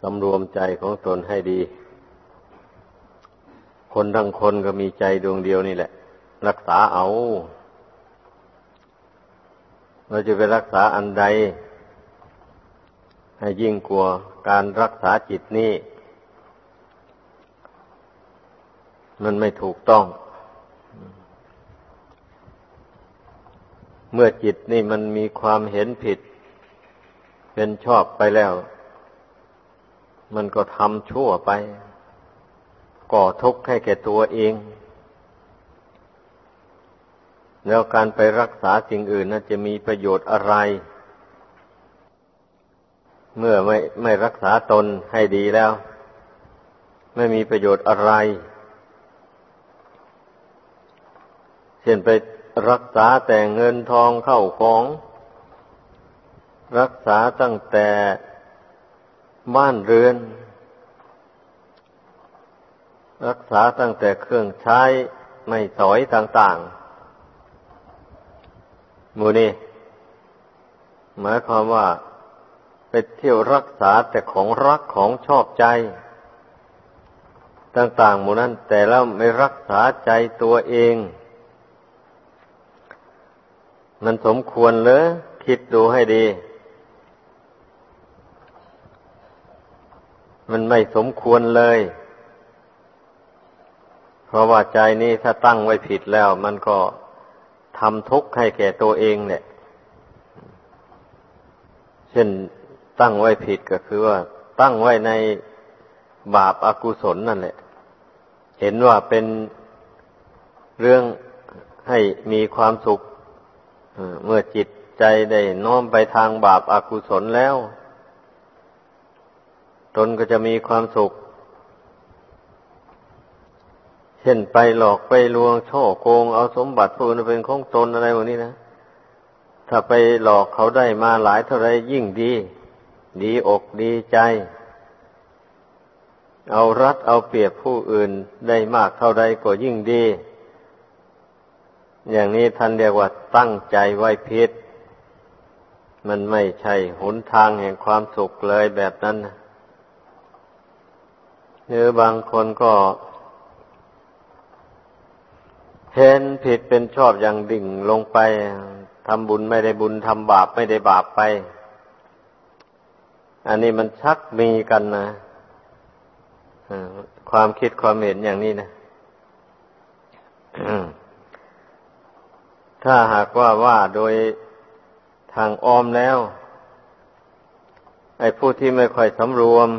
สำรวมใจของตนให้ดี คนทั้งคนก็มีใจดวงเดียวนี่แหละ รักษาเอา เราจะไปรักษาอันใด ให้ยิ่งกลัวการรักษาจิตนี่มันไม่ถูกต้อง เมื่อจิตนี่มันมีความเห็นผิด เป็นชอบไปแล้ว มันก็ทำชั่วไป ก่อทุกข์ให้แก่ตัวเอง แล้วการไปรักษาสิ่งอื่นน่าจะมีประโยชน์อะไร เมื่อไม่ไม่รักษาตนให้ดีแล้ว ไม่มีประโยชน์อะไรเช่นไปรักษาแต่เงินทองเข้าของ รักษาตั้งแต่ บ้านเรือน รักษาตั้งแต่เครื่องใช้ไม่สอยต่างๆมูนี่หมายความว่าไปเที่ยวรักษาแต่ของรักของชอบใจ ต่าง ๆ หมู่นั้นแต่แล้วไม่รักษาใจตัวเอง มันสมควรเลยคิดดูให้ดี มันไม่สมควรเลย เพราะว่าใจนี้ถ้าตั้งไว้ผิดแล้ว มันก็ทำทุกข์ให้แก่ตัวเองเนี่ยเช่นตั้งไว้ผิดก็คือว่า ตั้งไว้ในบาปอากุศลนั่นแหละ เห็นว่าเป็นเรื่องให้มีความสุขเมื่อจิตใจได้น้อมไปทางบาปอากุศลแล้ว ตนก็จะมีความสุข เช่นไปหลอกไปลวงช่อโกง เอาสมบัติผู้อื่นเป็นของตนอะไรพวกนี้นะ ถ้าไปหลอกเขาได้มาหลายเท่าไรยิ่งดี ดีอกดีใจ เอารัดเอาเปรียบผู้อื่นได้มากเท่าใดก็ยิ่งดี อย่างนี้ท่านเรียกว่าตั้งใจไว้พิษมันไม่ใช่หนทางแห่งความสุขเลยแบบนั้นนะ หรือบางคนก็เห็นผิดเป็นชอบอย่างดิ่งลงไปทำบุญไม่ได้บุญทำบาปไม่ได้บาปไป อันนี้มันชักมีกันนะความคิดความเห็นอย่างนี้นะถ้าหากว่าว่าโดยทางอ้อมแล้ว ไอ้ผู้ที่ไม่ค่อยสำรวม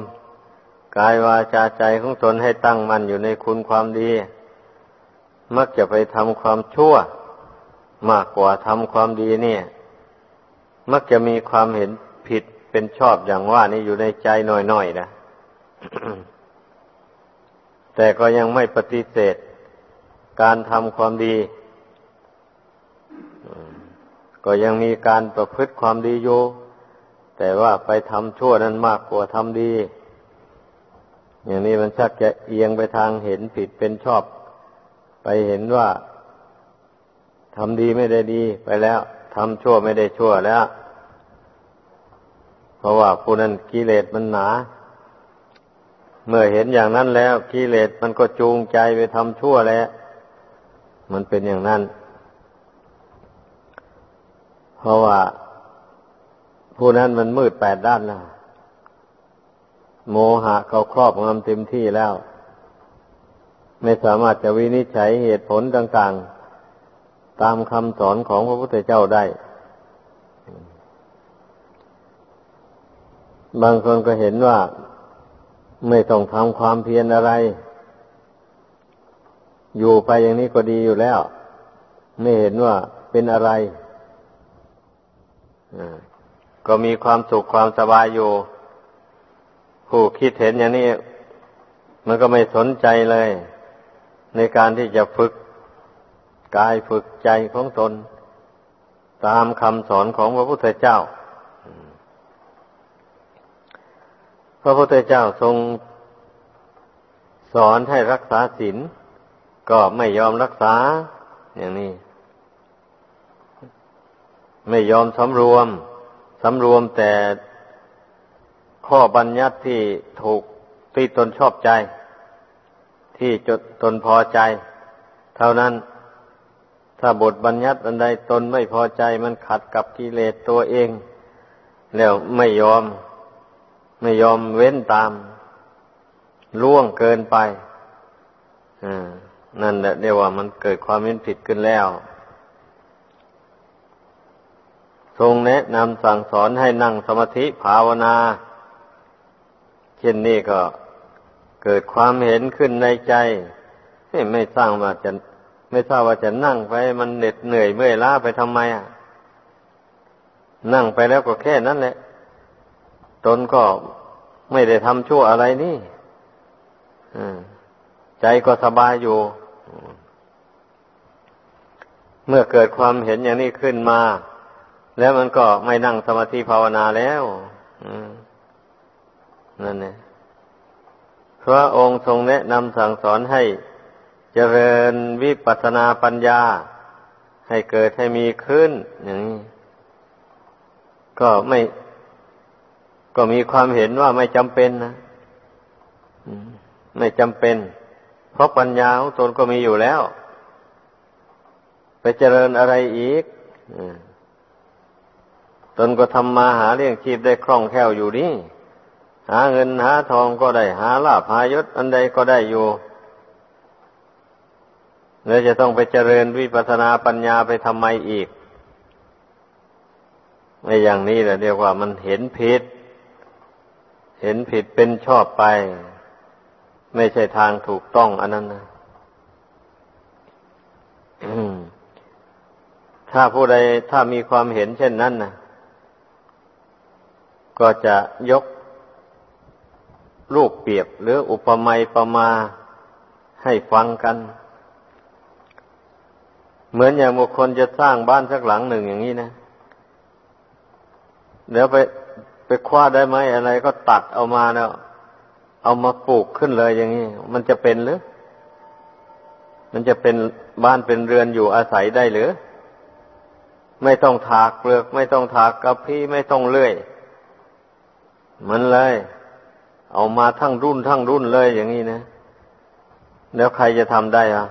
กายวาจาใจของตนให้ตั้งมั่นอยู่ในคุณความดี มักจะไปทำความชั่ว มากกว่าทำความดีเนี่ย มักจะมีความเห็นผิดเป็นชอบอย่างว่านี่อยู่ในใจหน่อยๆนะแต่ก็ยังไม่ปฏิเสธ การทำความดี ก็ยังมีการประพฤติความดีอยู่แต่ว่าไปทำชั่วนั้นมากกว่าทำดี อย่างนี้มันชักจะเอียงไปทางเห็นผิดเป็นชอบ ไปเห็นว่าทำดีไม่ได้ดีไปแล้วทำชั่วไม่ได้ชั่วแล้ว เพราะว่าผู้นั้นกิเลสมันหนา เมื่อเห็นอย่างนั้นแล้วกิเลสมันก็จูงใจไปทำชั่วแล้ว มันเป็นอย่างนั้น เพราะว่าผู้นั้นมันมืดแปดด้านแล้ว โมหะเขาครอบงำเต็มที่แล้ว ไม่สามารถจะวินิจฉัยเหตุผลต่างๆ ตามคำสอนของพระพุทธเจ้าได้ บางคนก็เห็นว่าไม่ต้องทำความเพียรอะไร อยู่ไปอย่างนี้ก็ดีอยู่แล้ว ไม่เห็นว่าเป็นอะไรก็มีความสุขความสบายอยู่ ผู้คิดเห็นอย่างนี้ มันก็ไม่สนใจเลย ในการที่จะฝึกกายฝึกใจของตน ตามคำสอนของพระพุทธเจ้า พระพุทธเจ้าทรงสอนให้รักษาศีลก็ไม่ยอมรักษา อย่างนี้ ไม่ยอมสำรวมสำรวมแต่ ข้อบัญญัติที่ถูกที่ตนชอบใจ ที่จดตนพอใจ เท่านั้น ถ้าบทบัญญัติอันใดตนไม่พอใจมันขัดกับกิเลสตัวเอง แล้วไม่ยอม ไม่ยอมเว้นตาม ล่วงเกินไปนั่นแหละเรียกว่ามันเกิดความเห็นผิดขึ้นแล้ว ทรงแนะนำสั่งสอนให้นั่งสมาธิภาวนา เช่นนี้ก็เกิดความเห็นขึ้นในใจไม่สร้างว่าจะไม่ทราบว่าจะนั่งไปมันเหน็ดเหนื่อยเมื่อยล้าไปทำไมอะนั่งไปแล้วก็แค่นั้นแหละ ตนก็ไม่ได้ทำชั่วอะไรนี่ใจก็สบายอยู่ เมื่อเกิดความเห็นอย่างนี้ขึ้นมา แล้วมันก็ไม่นั่งสมาธิภาวนาแล้ว นั่นเนี่ยพระองค์ทรงแนะนำสั่งสอนให้เจริญวิปัสสนาปัญญา ให้เกิดให้มีขึ้น อย่างนี้ก็ไม่ ก็มีความเห็นว่าไม่จำเป็นนะไม่จำเป็น เพราะปัญญาของตนก็มีอยู่แล้ว ไปเจริญอะไรอีกตนก็ทำมาหาเลี้ยงชีพได้คล่องแคล่วอยู่นี่ หาเงินหาทองก็ได้หาลาภหายศอันใดก็ได้อยู่แล้วจะต้องไปเจริญวิปัสสนาปัญญาไปทำไมอีกในอย่างนี้แหละเรียกว่ามันเห็นผิด เห็นผิดเป็นชอบไป ไม่ใช่ทางถูกต้องอันนั้นนะถ้าผู้ใดถ้ามีความเห็นเช่นนั้นนะก็จะยก รูปเปรียบหรืออุปมาประมาให้ฟังกัน เหมือนอย่างบุคคลจะสร้างบ้านสักหลังหนึ่งอย่างนี้นะ เดี๋ยวไปไปคว้าได้ไหมอะไรก็ตัดเอามาแล้ว เอามาปลูกขึ้นเลยอย่างนี้ มันจะเป็นหรือ มันจะเป็นบ้านเป็นเรือนอยู่อาศัยได้หรือ ไม่ต้องถากเปลือก ไม่ต้องถากกระพี้ไม่ต้องเลื่อย มันเลย เอามาทั้งรุ่นทั้งรุ่นเลยอย่างนี้นะ แล้วใครจะทำได้อะ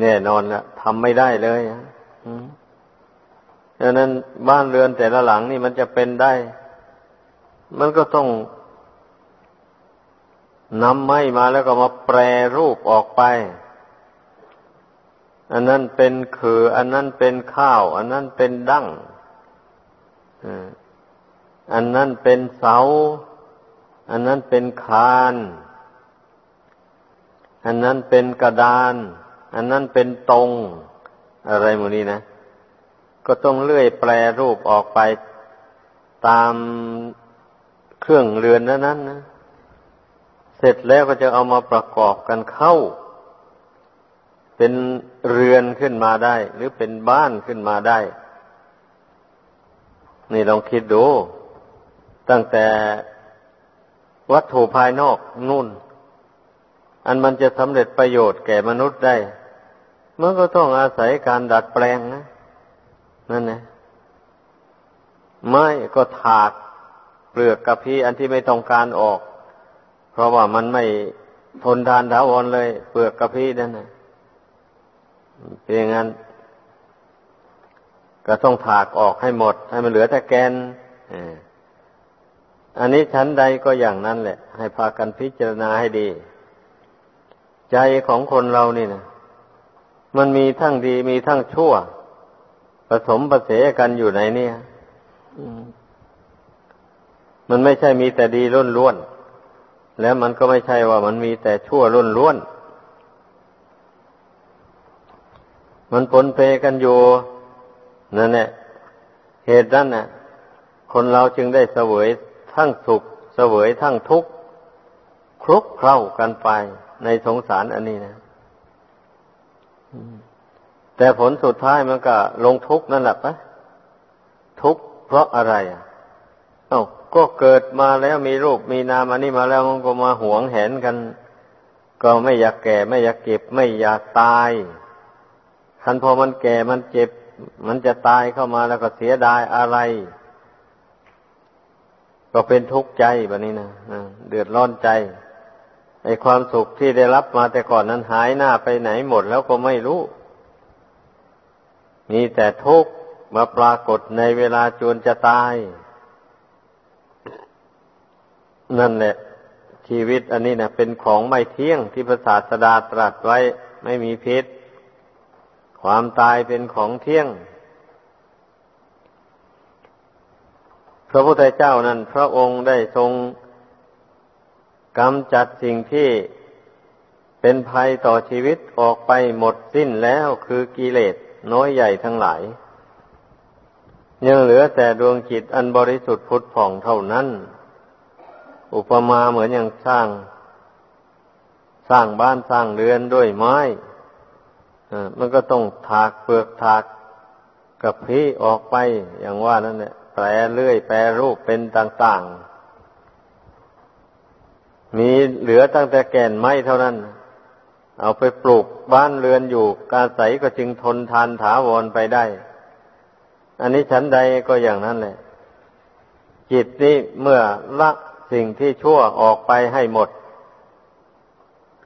แน่นอนละทำไม่ได้เลยอะดังนั้นบ้านเรือนแต่ละหลังนี่มันจะเป็นได้ มันก็ต้องนำไม้มาแล้วก็มาแปรรูปออกไป อันนั้นเป็นคือ อันนั้นเป็นข้าว อันนั้นเป็นดั้งอันนั้นเป็นเสา อันนั้นเป็นคาน อันนั้นเป็นกระดาน อันนั้นเป็นตรง อะไรหมดนี้นะ ก็ต้องเลื่อยแปรรูปออกไปตามเครื่องเรือนนั้นนั้นนะ เสร็จแล้วก็จะเอามาประกอบกันเข้า เป็นเรือนขึ้นมาได้ หรือเป็นบ้านขึ้นมาได้ นี่ลองคิดดู ตั้งแต่ วัตถุภายนอกนู่น อันมันจะสำเร็จประโยชน์แก่มนุษย์ได้ มันก็ต้องอาศัยการดัดแปลงนะนั่นนะไม้ก็ถากเปลือกกระพี้อันที่ไม่ต้องการออก เพราะว่ามันไม่ทนทานถาวรเลย เปลือกกระพี้นั่นนะเป็นอย่างนั้น ก็ต้องถากออกให้หมด ให้มันเหลือแต่แกนอ่า อันนี้ชั้นใดก็อย่างนั้นแหละ ให้พากันพิจารณาให้ดี ใจของคนเรานี่นะมันมีทั้งดีมีทั้งชั่ว ผสมประเสกันอยู่ในเนี่ยมันไม่ใช่มีแต่ดีล้นล้วน แล้วมันก็ไม่ใช่ว่ามันมีแต่ชั่วล้นล้วน มันปนเปกันอยู่นั่นแหละเหตุนั้นน่ะ คนเราจึงได้เสวย ทั้งสุขเสวยทั้งทุกข์คลุกเคล้ากันไปในสงสารอันนี้นะแต่ผลสุดท้ายมันก็ลงทุกข์นั่นแหละปะทุกข์เพราะอะไรอะเอ้าก็เกิดมาแล้วมีรูปมีนามอันนี้มาแล้วมันก็มาหวงแหนกัน ก็ไม่อยากแก่ไม่อยากเก็บ ไม่อยากตายคันพอมันแก่มันเจ็บ มันจะตายเข้ามาแล้วก็เสียดายอะไร ก็เป็นทุกข์ใจแบบนี้นะเดือดร้อนใจไอความสุขที่ได้รับมาแต่ก่อนนั้นหายหน้าไปไหนหมดแล้วก็ไม่รู้ มีแต่ทุกข์มาปรากฏในเวลาจวนจะตาย นั่นแหละ ชีวิตอันนี้นะเป็นของไม่เที่ยงที่พระศาสดาตรัสไว้ไม่มีพิษ ความตายเป็นของเที่ยง พระพุทธเจ้านั้น พระองค์ได้ทรงกำจัดสิ่งที่เป็นภัยต่อชีวิตออกไปหมดสิ้นแล้วคือกิเลสน้อยใหญ่ทั้งหลาย ยังเหลือแต่ดวงจิตอันบริสุทธิ์พุทธผ่องเท่านั้น อุปมาเหมือนอย่างสร้าง สร้างบ้านสร้างเรือนด้วยไม้มันก็ต้องถากเปลือกถากกับพีออกไปอย่างว่านั่นแหละ แปรเลื่อย แปรรูปเป็นต่างๆ มีเหลือตั้งแต่แก่นไม้เท่านั้น เอาไปปลูกบ้านเรือนอยู่การใสก็จึงทนทานถาวรไปได้ อันนี้ฉันใดก็อย่างนั้นแหละ จิตนี้เมื่อละสิ่งที่ชั่วออกไปให้หมด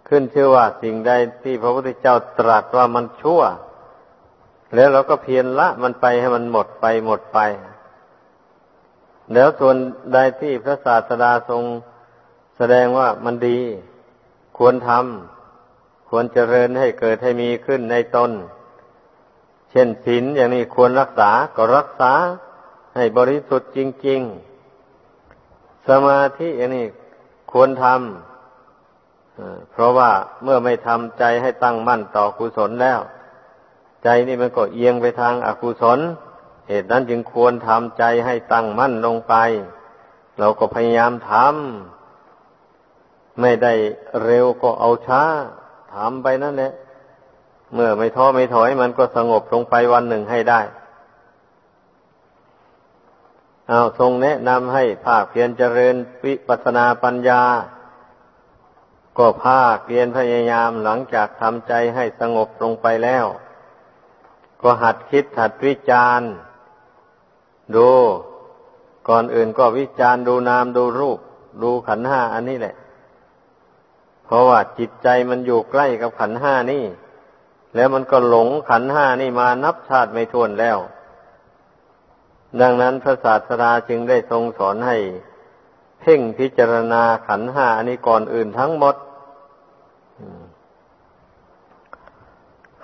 ขึ้นชื่อว่าสิ่งใดที่พระพุทธเจ้าตรัสว่ามันชั่วแล้วเราก็เพียรละมันไปให้มันหมดไปหมดไป แล้วส่วนใดที่พระศาสดาทรงแสดงว่ามันดี ควรทำควรเจริญให้เกิดให้มีขึ้นในตน เช่นศีลอย่างนี้ควรรักษาก็รักษาให้บริสุทธิ์จริง ๆ สมาธิอย่างนี้ควรทำเพราะว่าเมื่อไม่ทำใจให้ตั้งมั่นต่อกุศลแล้ว ใจนี่มันก็เอียงไปทางอากุศล เหตุนั้นจึงควรทำใจให้ตั้งมั่นลงไป เราก็พยายามทำไม่ได้เร็วก็เอาช้าทำไปนั่นแหละ เมื่อไม่ท้อไม่ถอยมันก็สงบลงไปวันหนึ่งให้ได้เอาทรงแนะนำให้ภาคเพียรเจริญวิปัสนาปัญญา ก็ภาคเรียนพยายามหลังจากทำใจให้สงบลงไปแล้ว ก็หัดคิดหัดวิจารณ์ ดู ก่อนอื่นก็วิจารณ์ดูนามดูรูป ดูขันห้าอันนี้แหละ เพราะว่าจิตใจมันอยู่ใกล้กับขันห้านี่ แล้วมันก็หลงขันห้านี่มานับชาติไม่ถ้วนแล้ว ดังนั้นพระศาสดาจึงได้ทรงสอนให้เพ่งพิจารณาขันห้าอันนี้ก่อนอื่นทั้งหมด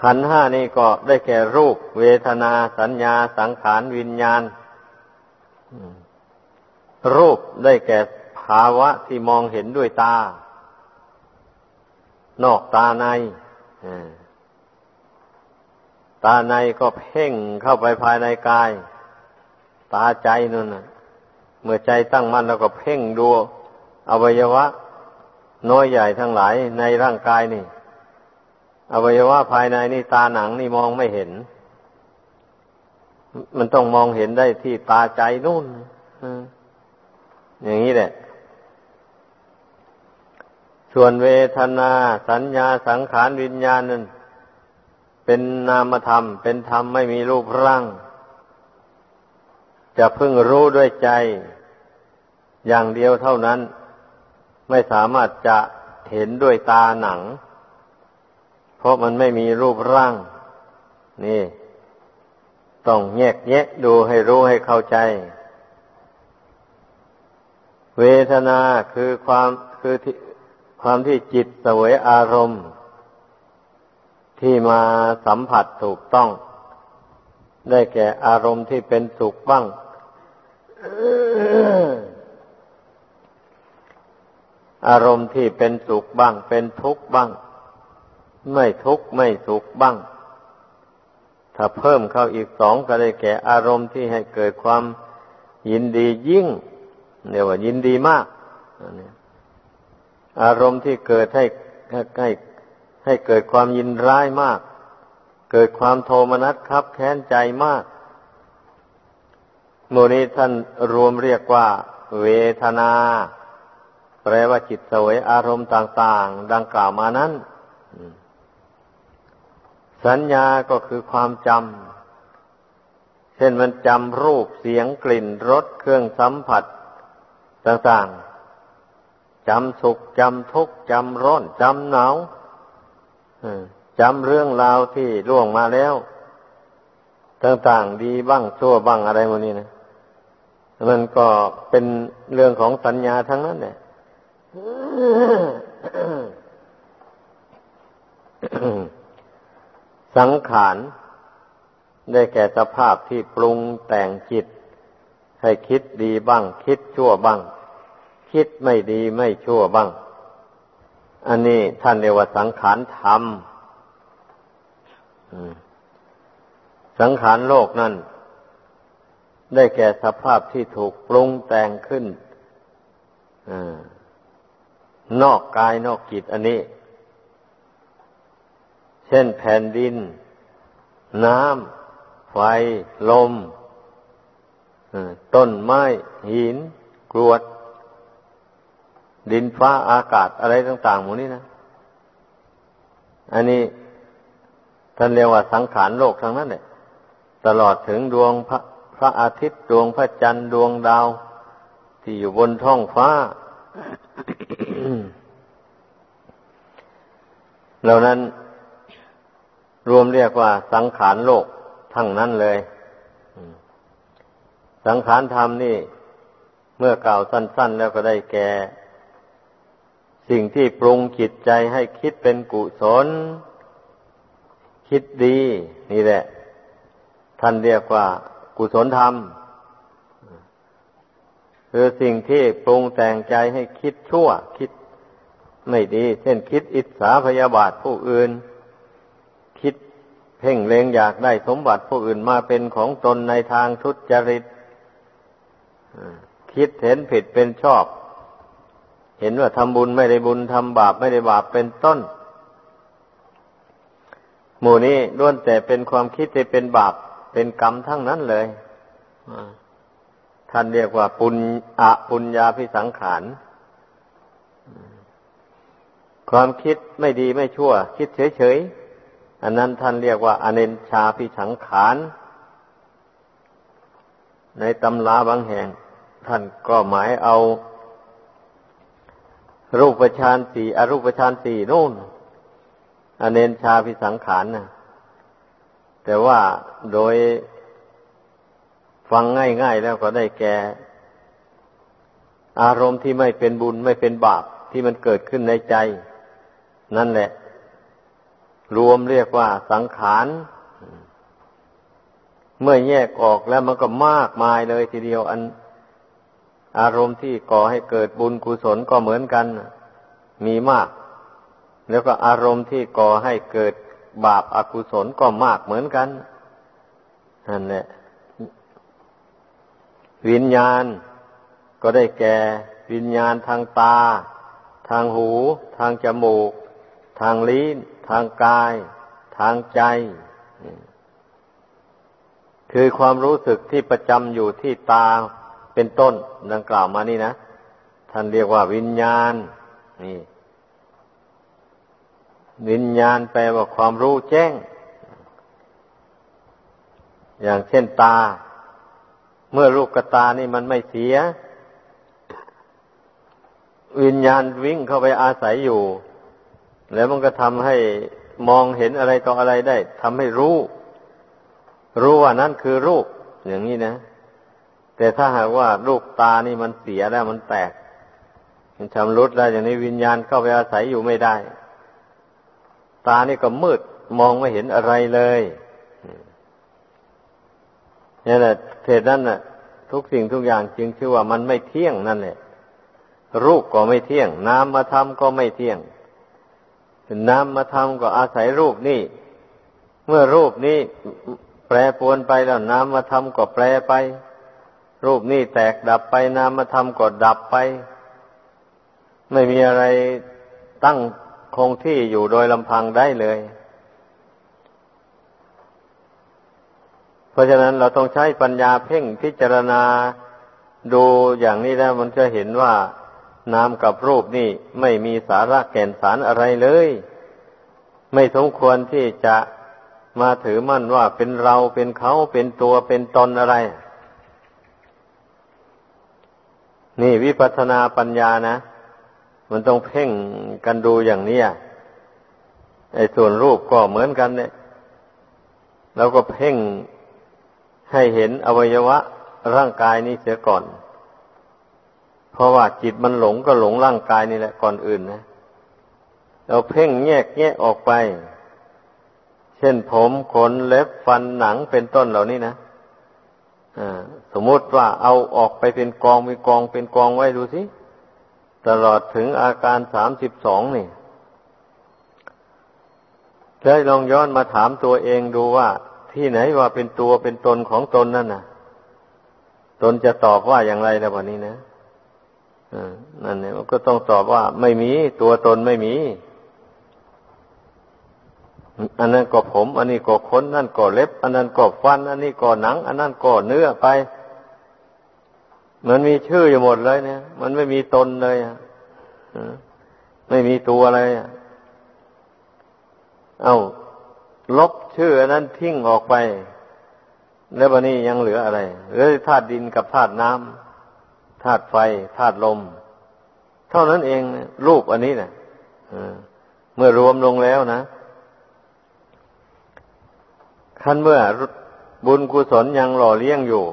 ขันห้านี่ก็ได้แก่รูป เวทนาสัญญาสังขารวิญญาณ รูปได้แก่ภาวะที่มองเห็นด้วยตา นอกตาในตาในก็เพ่งเข้าไปภายในกาย ตาใจนั่นนะเมื่อใจตั้งมั่นแล้วก็เพ่งดูอวัยวะ น้อยใหญ่ทั้งหลายในร่างกายนี่ อวัยวะภายในนี่ตาหนังนี่มองไม่เห็น มันต้องมองเห็นได้ที่ตาใจนู่นอย่างนี้แหละ ส่วนเวทนา สัญญาสังขารวิญญาณนั้นเป็นนามธรรม เป็นธรรมไม่มีรูปร่าง จะพึ่งรู้ด้วยใจ อย่างเดียวเท่านั้น ไม่สามารถจะเห็นด้วยตาหนัง เพราะมันไม่มีรูปร่าง นี่ ต้องแยกแยะดูให้รู้ให้เข้าใจ เวทนาคือความคือที่ความที่จิตสวยอารมณ์ ที่มาสัมผัสถูกต้อง ได้แก่อารมณ์ที่เป็นสุขบ้าง อารมณ์ที่เป็นสุขบ้าง เป็นทุกข์บ้าง ไม่ทุกข์ไม่สุขบ้าง ถ้าเพิ่มเข้าอีกสองก็ได้แก่อารมณ์ที่ให้เกิดความยินดียิ่งเรียกว่ายินดีมากอารมณ์ที่เกิดให้ให้ให้เกิดความยินร้ายมาก เกิดความโทมนัสครับแค้นใจมากโมนี้ท่านรวมเรียกว่า เวทนา แปลว่าจิตสวยอารมณ์ต่าง ๆ ดังกล่าวมานั้น สัญญาก็คือความจำ เช่นมันจำรูปเสียงกลิ่นรสเครื่องสัมผัสต่างๆ จำสุขจำทุกข์จำร้อนจำหนาวจำเรื่องราวที่ล่วงมาแล้ว ต่างๆ ดีบ้างชั่วบ้างอะไรโมนี้นะมันก็เป็นเรื่องของสัญญาทั้งนั้นแหละ สังขารได้แก่สภาพที่ปรุงแต่งจิต ให้คิดดีบ้าง คิดชั่วบ้าง คิดไม่ดีไม่ชั่วบ้าง อันนี้ท่านเรียกว่าสังขารธรรมสังขารโลกนั่น ได้แก่สภาพที่ถูกปรุงแต่งขึ้นอนอกกายนอกจิตอันนี้ ช่นแผ่นดิน น้ำ ไฟ ลม ต้นไม้ หิน กรวด ดินฟ้าอากาศอะไรต่างๆหมดนี้นะ อันนี้ท่านเรียกว่าสังขารโลกทั้งนั้นเนี่ยตลอดถึงดวงพระพระอาทิตย์ดวงพระจันทร์ดวงดาว ที่อยู่บนท้องฟ้าเหล่านั้น รวมเรียกว่าสังขารโลกทั้งนั้นเลย สังขารธรรมนี่ เมื่อกล่าวสั้น ๆ แล้วก็ได้แก่ สิ่งที่ปรุงจิตใจให้คิดเป็นกุศล คิดดี นี่แหละ ท่านเรียกว่ากุศลธรรมคือสิ่งที่ปรุงแต่งใจให้คิดชั่ว คิดไม่ดี เช่นคิดอิจฉาพยาบาทผู้อื่น เพ่งเลงอยากได้สมบัติผู้อื่นมาเป็นของตนในทางทุจริตคิดเห็นผิดเป็นชอบ เห็นว่าทำบุญไม่ได้บุญทำบาปไม่ได้บาปเป็นต้น หมู่นี้ล้วนแต่เป็นความคิดที่เป็นบาปเป็นกรรมทั้งนั้นเลยท่านเรียกว่าปุญอะปุญญาพิสังขารความคิดไม่ดีไม่ชั่ว คิดเฉยๆ อันนั้นท่านเรียกว่า อเนนชาพิสังขาร ในตำราบางแห่ง ท่านก็หมายเอา รูปฌานสี่อรูปฌานสี่นู่น อเนนชาพิสังขารนะแต่ว่าโดยฟังง่ายๆแล้วก็ได้แก่ อารมณ์ที่ไม่เป็นบุญไม่เป็นบาปที่มันเกิดขึ้นในใจ นั่นแหละ รวมเรียกว่าสังขารเมื่อแยกออกแล้วมันก็มากมายเลยทีเดียว อัน อารมณ์ที่ก่อให้เกิดบุญกุศลก็เหมือนกัน มีมาก แล้วก็อารมณ์ที่ก่อให้เกิดบาปอากุศลก็มากเหมือนกันนั่นแหละวิญญาณก็ได้แก่วิญญาณทางตา ทางหู ทางจมูก ทางลิ้นางกาย ทางใจ คือความรู้สึกที่ประจำอยู่ที่ตาเป็นต้นดังกล่าวมานี่นะ ท่านเรียกว่าวิญญาณ นี่ วิญญาณแปลว่าความรู้แจ้ง อย่างเช่นตา เมื่อลูกกตานี่มันไม่เสีย วิญญาณวิ่งเข้าไปอาศัยอยู่ แล้วมันก็ทำให้มองเห็นอะไรต่ออะไรได้ทำให้รู้ รู้ว่านั่นคือรูป อย่างนี้นะ แต่ถ้าหากว่าลูกตานี่มันเสียแล้วมันแตก มันชำรุดแล้วอย่างนี้วิญญาณเข้าไปอาศัยอยู่ไม่ได้ ตานี่ก็มืดมองไม่เห็นอะไรเลยนี่แหละเหตุนั้นน่ะ ทุกสิ่งทุกอย่างจึงชื่อว่ามันไม่เที่ยงนั่นแหละรูปก็ไม่เที่ยงน้ำมาทำก็ไม่เที่ยง น้ำมาทำก็อาศัยรูปนี่ เมื่อรูปนี้แปรปวนไปแล้วน้ำมาทำก็แปรไป รูปนี้แตกดับไปน้ำมาทำก็ดับไป ไม่มีอะไรตั้งคงที่อยู่โดยลำพังได้เลย เพราะฉะนั้นเราต้องใช้ปัญญาเพ่งพิจารณาดูอย่างนี้แล้วมันจะเห็นว่า นามกับรูปนี่ไม่มีสาระแก่นสารอะไรเลย ไม่สมควรที่จะมาถือมั่นว่าเป็นเราเป็นเขาเป็นตัวเป็นตนอะไร นี่วิปัสสนาปัญญานะ มันต้องเพ่งกันดูอย่างนี้ไอ้ส่วนรูปก็เหมือนกันเนี่ยเราก็เพ่งให้เห็นอวัยวะร่างกายนี้เสียก่อน เพราะว่าจิตมันหลงก็หลงร่างกายนี่แหละก่อนอื่นนะ เราเพ่งแยกแยะออกไป เช่นผมขนเล็บฟันหนังเป็นต้นเหล่านี้นะสมมติว่าเอาออกไปเป็นกองเป็นกองเป็นกองไว้ดูสิ ตลอดถึงอาการสามสิบสองนี่แล้วลองย้อนมาถามตัวเองดูว่า ที่ไหนว่าเป็นตัวเป็นตนของตนนั่นน่ะ ตนจะตอบว่าอย่างไรแล้ววันนี้นะ นั่นเนี่ยมันก็ต้องตอบว่าไม่มีตัวตนไม่มี อันนั้นก็ผม อันนี้ก็ขนนั่นก็เล็บ อันนั้นก็ฟัน อันนี้ก็หนัง อันนั้นก็เนื้อไป มันมีชื่ออยู่หมดเลยเนี่ย มันไม่มีตนเลยอะไม่มีตัวอะไรอะเอาลบชื่ออันนั้นทิ้งออกไป แล้ววันนี้ยังเหลืออะไรเหลือธาตุดินกับธาตุน้ำ ธาตุไฟธาตุลม เท่านั้นเองรูปอันนี้นะเมื่อรวมลงแล้วนะขั้นเมื่อบุญกุศลยังหล่อเลี้ยงอยู่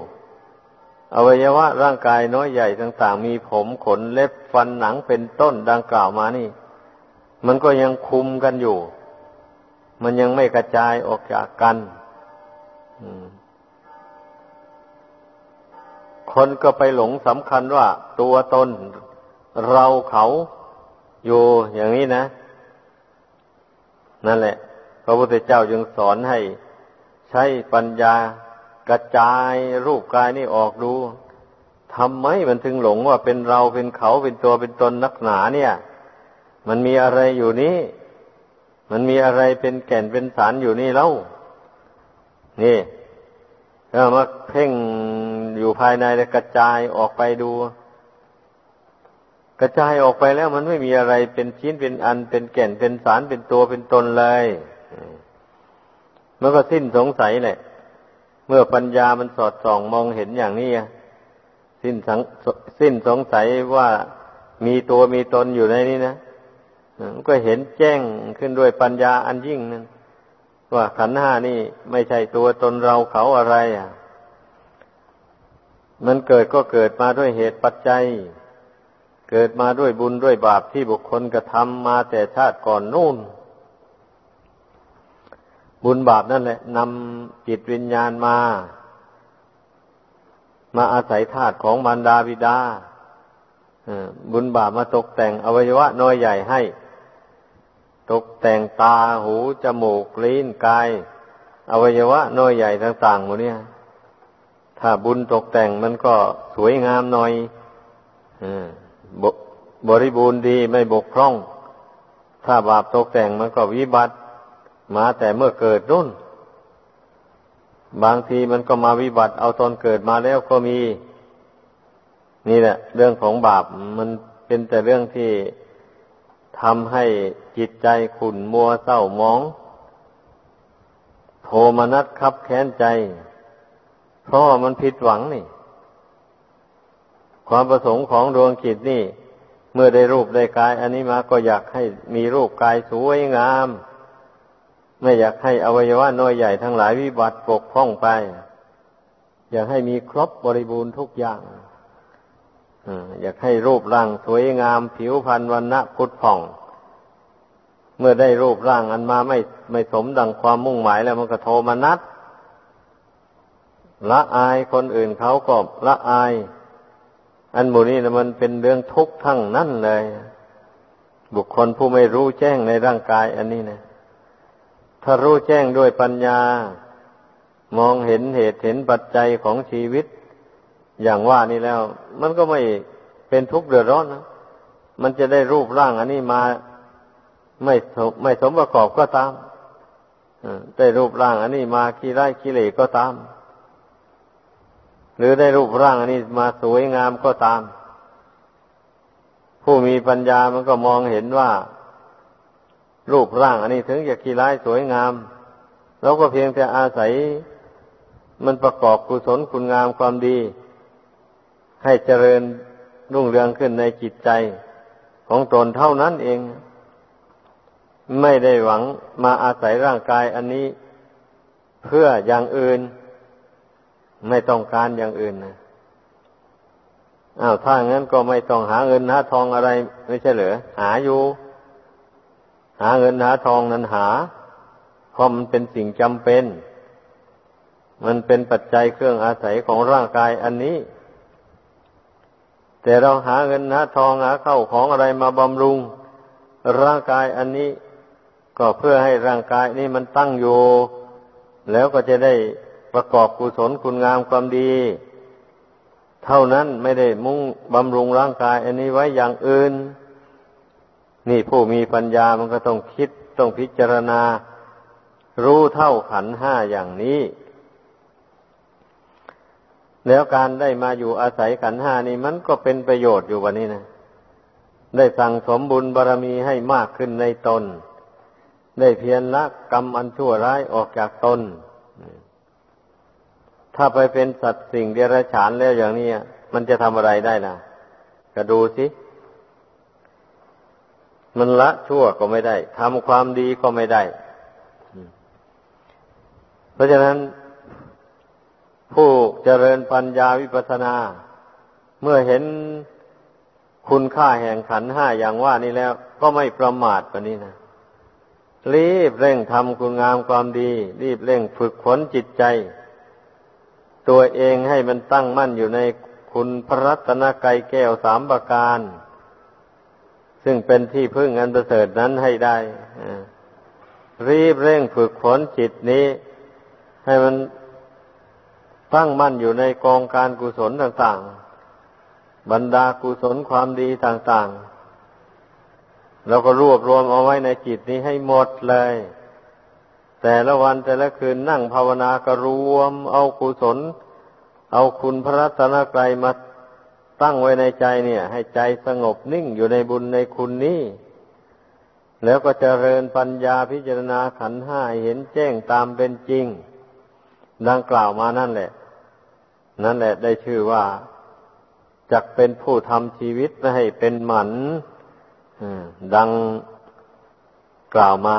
อวัยวะร่างกายน้อยใหญ่ต่าง ๆ มีผมขนเล็บฟันหนังเป็นต้นดังกล่าวมานี่ มันก็ยังคุมกันอยู่ มันยังไม่กระจายออกจากกัน คนก็ไปหลงสำคัญว่า ตัวตนเราเขาอยู่อย่างนี้นะ นั่นแหละ พระพุทธเจ้าจึงสอนให้ใช้ปัญญากระจายรูปกายนี่ออกดูทำไมมันถึงหลงว่าเป็นเราเป็นเขาเป็นตัวเป็นตนนักหนาเนี่ย มันมีอะไรอยู่นี้ มันมีอะไรเป็นแก่นเป็นสารอยู่นี่แล้วนี่ ก็มาเพ่งอยู่ภายในแล้วกระจายออกไปดู กระจายออกไปแล้วมันไม่มีอะไรเป็นชิ้นเป็นอันเป็นแก่นเป็นสารเป็นตัวเป็นตนเลยมันก็สิ้นสงสัยแหละ เมื่อปัญญามันสอดส่องมองเห็นอย่างนี้สิ้นสังสิ้นสงสัยว่ามีตัวมีตนอยู่ในนี้นะก็เห็นแจ้งขึ้นด้วยปัญญาอันยิ่งนั้น ว่าขันห้านี่ไม่ใช่ตัวตนเราเขาอะไรอะ มันเกิดก็เกิดมาด้วยเหตุปัจจัย เกิดมาด้วยบุญด้วยบาปที่บุคคลกระทำมาแต่ชาติก่อนนู่น บุญบาปนั่นแหละนำจิตวิญญาณมา มาอาศัยธาตุของมารดาบิดาบุญบาปมาตกแต่งอวัยวะน้อยใหญ่ให้ ตกแต่งตาหูจมูกลิ้นกายอวัยวะน้อยใหญ่ต่างๆหมดเนี่ย ถ้าบุญตกแต่งมันก็สวยงามหน่อยบริบูรณ์ดีไม่บกพร่อง ถ้าบาปตกแต่งมันก็วิบัติ มาแต่เมื่อเกิดนุ่น บางทีมันก็มาวิบัติ เอาตอนเกิดมาแล้วก็มี นี่แหละ เรื่องของบาปมันเป็นแต่เรื่องที่ ทำให้จิตใจขุ่นมัวเศร้ามอง โทมนัสคับแค้นใจ เพราะมันผิดหวังนี่ ความประสงค์ของดวงจิตนี่ เมื่อได้รูปได้กาย อันนี้มาก็อยากให้มีรูปกายสวยงาม ไม่อยากให้อวัยวะน้อยใหญ่ทั้งหลายวิบัติปกพ้องไป อยากให้มีครบบริบูรณ์ทุกอย่าง อยากให้รูปร่างสวยงามผิวพรรณวันณะพุทธผ่อง เมื่อได้รูปร่างอันมาไม่ไม่สมดังความมุ่งหมายแล้วมันก็โทมนัดละอายคนอื่นเขาก็ละอาย อันบุนี้นะมันเป็นเรื่องทุกข์ทั้งนั้นเลย บุคคลผู้ไม่รู้แจ้งในร่างกาย อันนี้นะถ้ารู้แจ้งด้วยปัญญามองเห็นเหตุเห็นปัจจัยของชีวิต อย่างว่านี่แล้ว มันก็ไม่เป็นทุกข์เดือดร้อนนะมันจะได้รูปร่างอันนี้มาไม่ไม่สมประกอบก็ตามได้รูปร่างอันนี้มาขี้ไร้ขี้เหร่ก็ตาม หรือได้รูปร่างอันนี้มาสวยงามก็ตาม ผู้มีปัญญามันก็มองเห็นว่า รูปร่างอันนี้ถึงจะขี้ไร้สวยงามเราก็เพียงแต่อาศัย มันประกอบกุศลคุณงามความดี ให้เจริญรุ่งเรืองขึ้นในจิตใจของตนเท่านั้นเอง ไม่ได้หวังมาอาศัยร่างกายอันนี้เพื่ออย่างอื่น ไม่ต้องการอย่างอื่นนะอ้าวถ้างั้นก็ไม่ต้องหาเงินหาทองอะไร ไม่ใช่เหรอหาอยู่ หาเงินหาทองนั้นหาเพราะมันเป็นสิ่งจำเป็น มันเป็นปัจจัยเครื่องอาศัยของร่างกายอันนี้ แต่เราหาเงินหาทองหาเข้าของอะไรมาบำรุง ร่างกายอันนี้ก็เพื่อให้ร่างกายนี้มันตั้งอยู่ แล้วก็จะได้ประกอบกุศลคุณงามความดี เท่านั้นไม่ได้มุ่งบำรุงร่างกาย อันนี้ไว้อย่างอื่น นี่ผู้มีปัญญามันก็ต้องคิดต้องพิจารณา รู้เท่าขันห้าอย่างนี้ แล้วการได้มาอยู่อาศัยขันห้านี่มันก็เป็นประโยชน์อยู่วันนี้นะ ได้สั่งสมบุญบารรมีให้มากขึ้นในตน ได้เพียรละกรรมอันชั่วร้ายออกจากตน ถ้าไปเป็นสัตว์สิ่งเดรัจฉานแล้วอย่างนี้มันจะทำอะไรได้ล่ะ ก็ดูสิ มันละชั่วก็ไม่ได้ทำความดีก็ไม่ได้ เพราะฉะนั้น ผู้เจริญปัญญาวิปัสสนา เมื่อเห็นคุณค่าแห่งขันห้าอย่างว่านี้แล้ว ก็ไม่ประมาทแบบนี้นะรีบเร่งทำคุณงามความดี รีบเร่งฝึกฝนจิตใจ ตัวเองให้มันตั้งมั่นอยู่ในคุณพระรัตนกรแก้วสามประการ ซึ่งเป็นที่พึ่งอันประเสริฐนั้นให้ได้รีบเร่งฝึกฝนจิตนี้ ให้มัน ตั้งมั่นอยู่ในกองการกุศลต่างๆ บรรดากุศลความดีต่างๆ เราก็รวบรวมเอาไว้ในจิตนี้ให้หมดเลย แต่ละวันแต่ละคืนนั่งภาวนาก็รวมเอากุศล เอาคุณพระรัตนกรัยมาตั้งไว้ในใจเนี่ย ให้ใจสงบนิ่งอยู่ในบุญในคุณนี้แล้วก็เจริญปัญญาพิจารณาขันห้าเห็นแจ้งตามเป็นจริง ดังกล่าวมานั่นแหละ นั่นแหละได้ชื่อว่าจักเป็นผู้ทำชีวิตไม่ให้เป็นหมันดังกล่าวมา